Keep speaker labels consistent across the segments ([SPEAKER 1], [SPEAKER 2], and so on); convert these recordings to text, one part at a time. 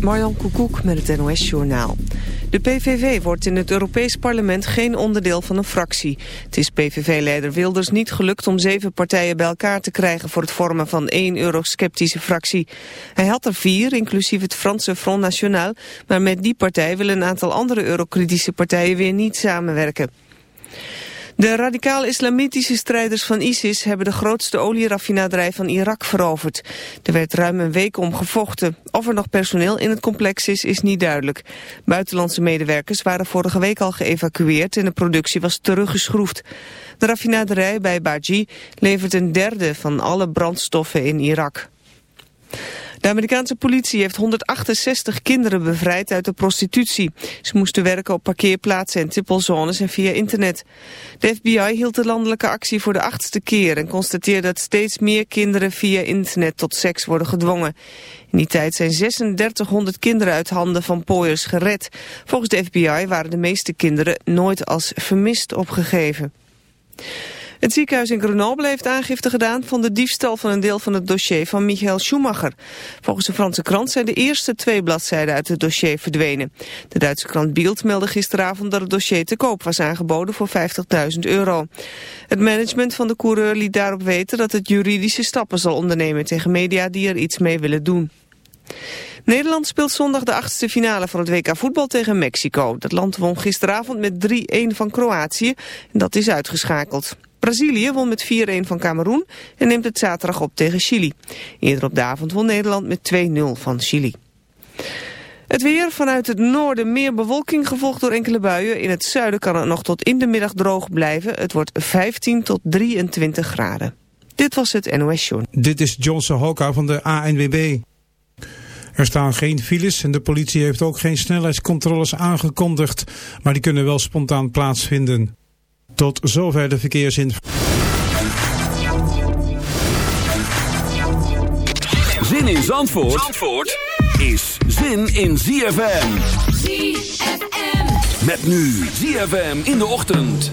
[SPEAKER 1] Marjan Koekoek met het NOS-journaal. De PVV wordt in het Europees Parlement geen onderdeel van een fractie. Het is PVV-leider Wilders niet gelukt om zeven partijen bij elkaar te krijgen... voor het vormen van één eurosceptische fractie. Hij had er vier, inclusief het Franse Front National... maar met die partij willen een aantal andere eurokritische partijen weer niet samenwerken. De radicaal-islamitische strijders van ISIS hebben de grootste olieraffinaderij van Irak veroverd. Er werd ruim een week om gevochten. Of er nog personeel in het complex is, is niet duidelijk. Buitenlandse medewerkers waren vorige week al geëvacueerd en de productie was teruggeschroefd. De raffinaderij bij Baji levert een derde van alle brandstoffen in Irak. De Amerikaanse politie heeft 168 kinderen bevrijd uit de prostitutie. Ze moesten werken op parkeerplaatsen en tippelzones en via internet. De FBI hield de landelijke actie voor de achtste keer... en constateerde dat steeds meer kinderen via internet tot seks worden gedwongen. In die tijd zijn 3600 kinderen uit handen van pooiers gered. Volgens de FBI waren de meeste kinderen nooit als vermist opgegeven. Het ziekenhuis in Grenoble heeft aangifte gedaan van de diefstal van een deel van het dossier van Michael Schumacher. Volgens de Franse krant zijn de eerste twee bladzijden uit het dossier verdwenen. De Duitse krant Bild meldde gisteravond dat het dossier te koop was aangeboden voor 50.000 euro. Het management van de coureur liet daarop weten dat het juridische stappen zal ondernemen tegen media die er iets mee willen doen. Nederland speelt zondag de achtste finale van het WK voetbal tegen Mexico. Dat land won gisteravond met 3-1 van Kroatië en dat is uitgeschakeld. Brazilië won met 4-1 van Cameroen en neemt het zaterdag op tegen Chili. Eerder op de avond won Nederland met 2-0 van Chili. Het weer vanuit het noorden meer bewolking gevolgd door enkele buien. In het zuiden kan het nog tot in de middag droog blijven. Het wordt 15 tot 23 graden. Dit was het NOS Show.
[SPEAKER 2] Dit is Johnson Hoka van de ANWB. Er staan geen files en de politie heeft ook geen snelheidscontroles aangekondigd. Maar die kunnen wel spontaan plaatsvinden. Tot zover de verkeersinformatie.
[SPEAKER 3] Zin in Zandvoort, Zandvoort is zin in ZFM. ZFM. Met nu ZFM in de ochtend.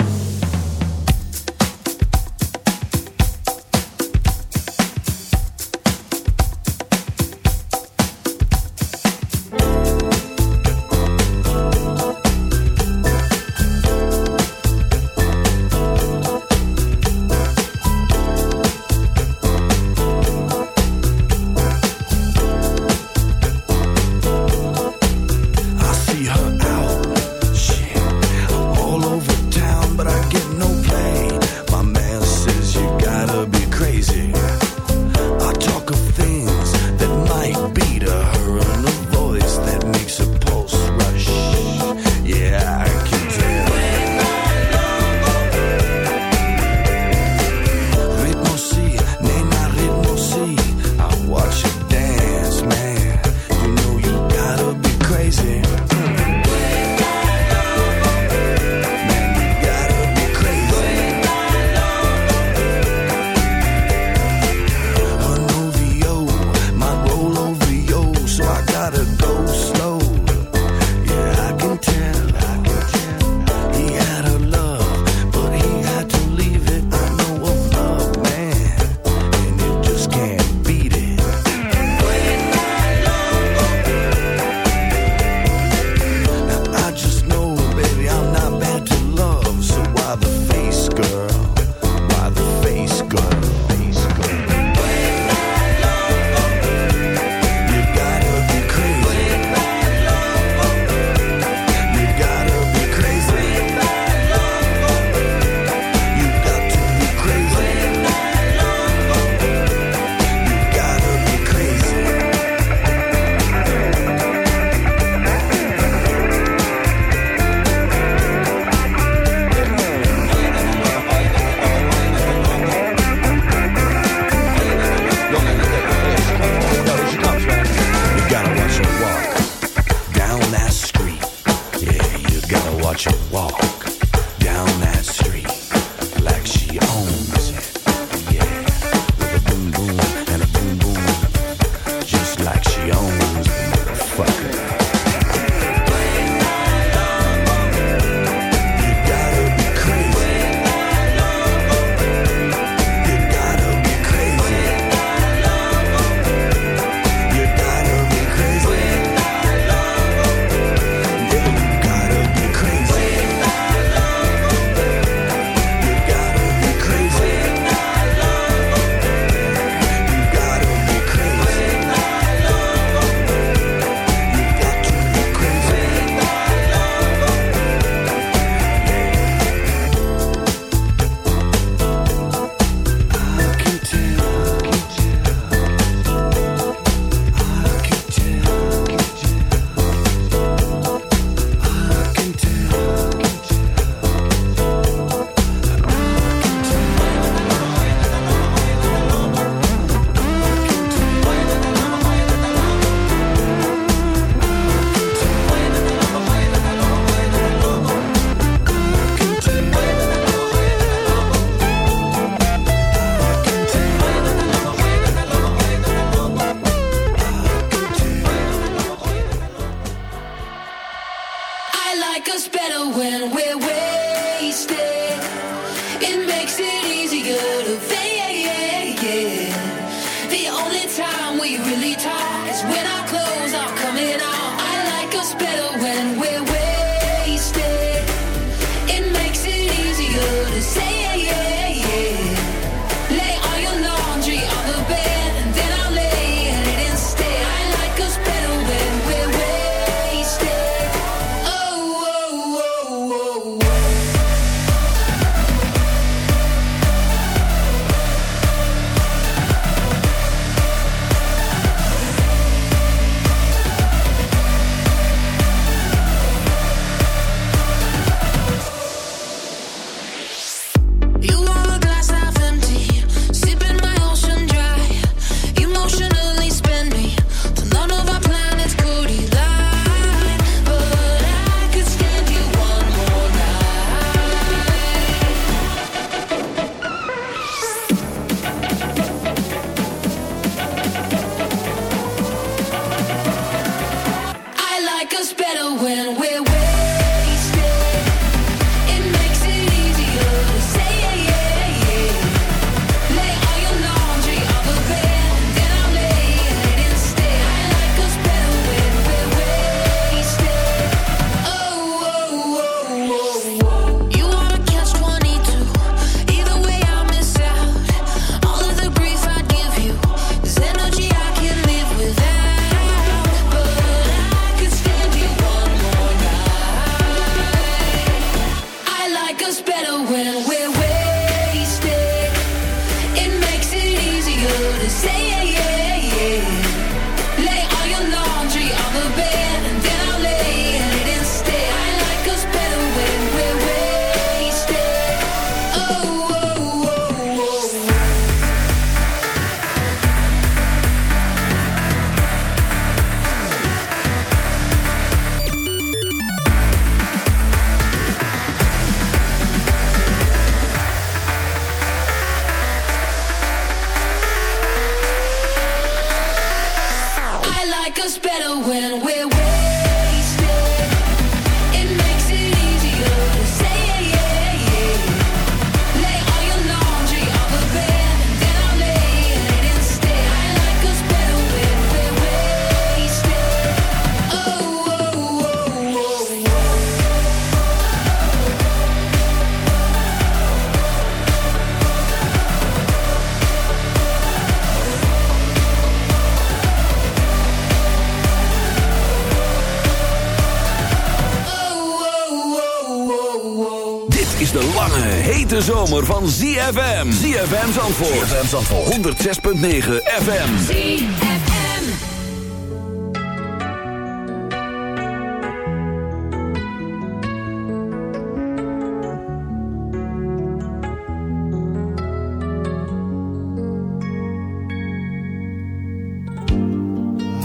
[SPEAKER 3] Zomer van ZFM. ZFM Zandvoort. ZFM Zandvoort. 106.9 FM. ZFM.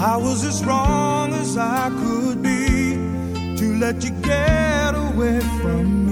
[SPEAKER 4] I was as wrong as I could be to let you get away from me.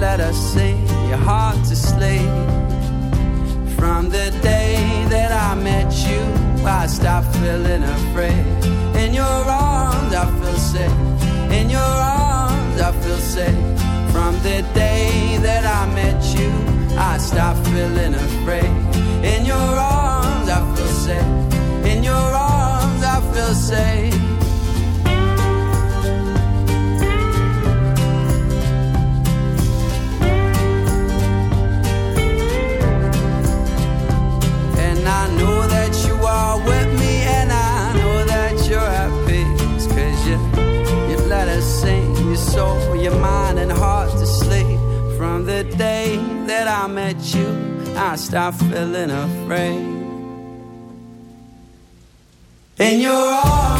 [SPEAKER 5] Let us sing your heart to sleep. From the day that I met you, I stopped feeling afraid. In your arms, I feel safe. In your arms, I feel safe. From the day that I met you, I stopped feeling afraid. In your arms, I feel safe. In your arms, I feel safe. From the day that I met you, I stopped feeling afraid. In your arms,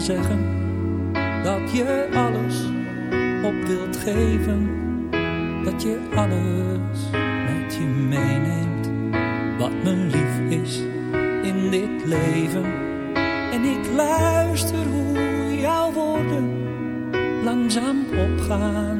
[SPEAKER 6] Zeggen dat je alles op wilt geven, dat je alles met je meeneemt, wat me lief is in dit leven. En ik luister hoe jouw woorden langzaam opgaan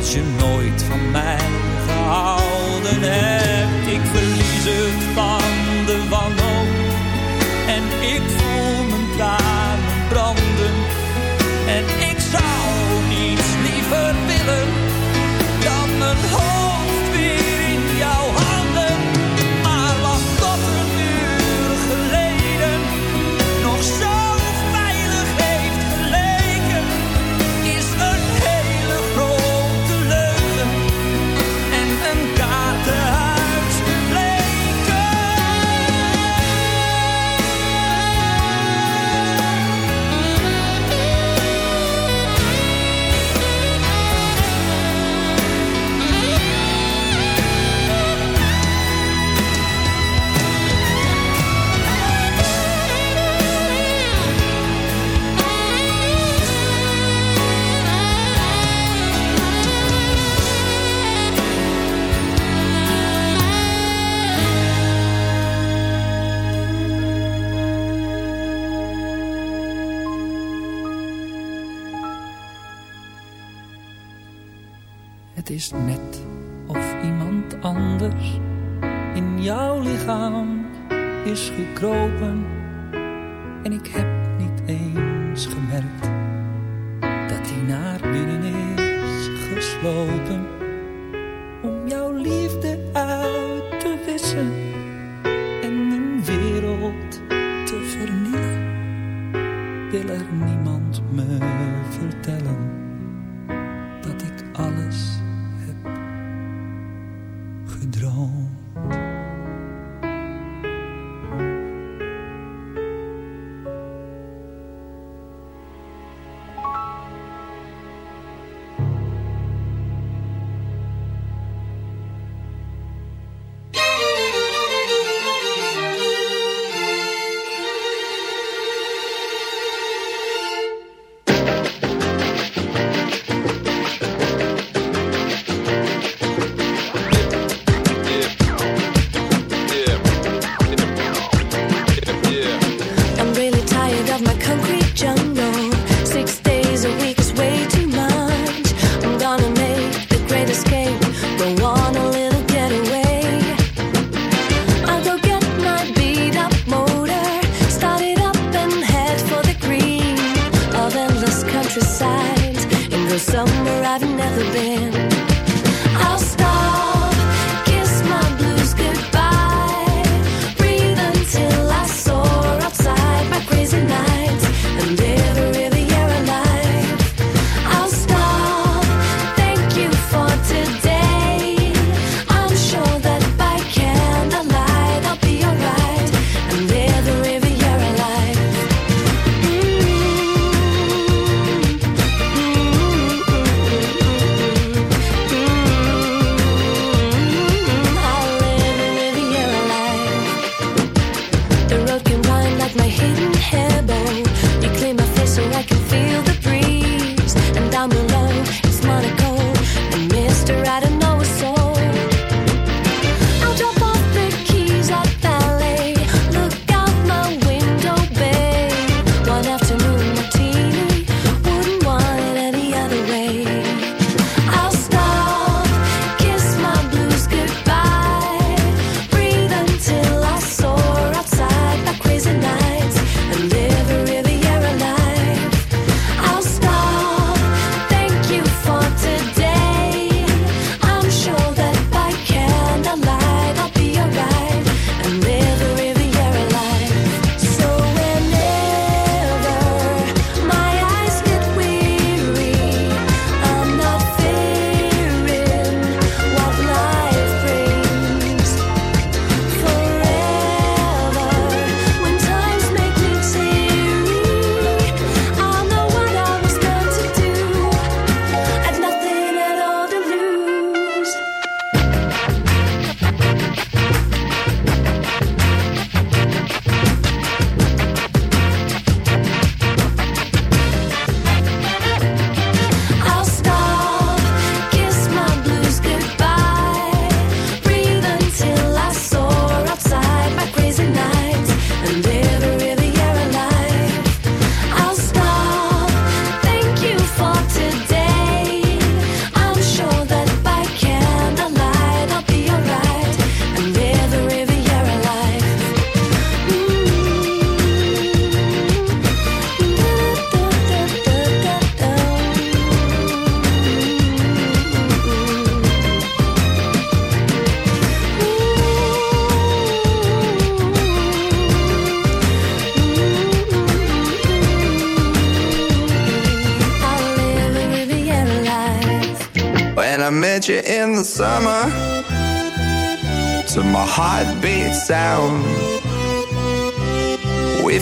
[SPEAKER 6] als je nooit van mij gehouden hebt. Ik verlies het van.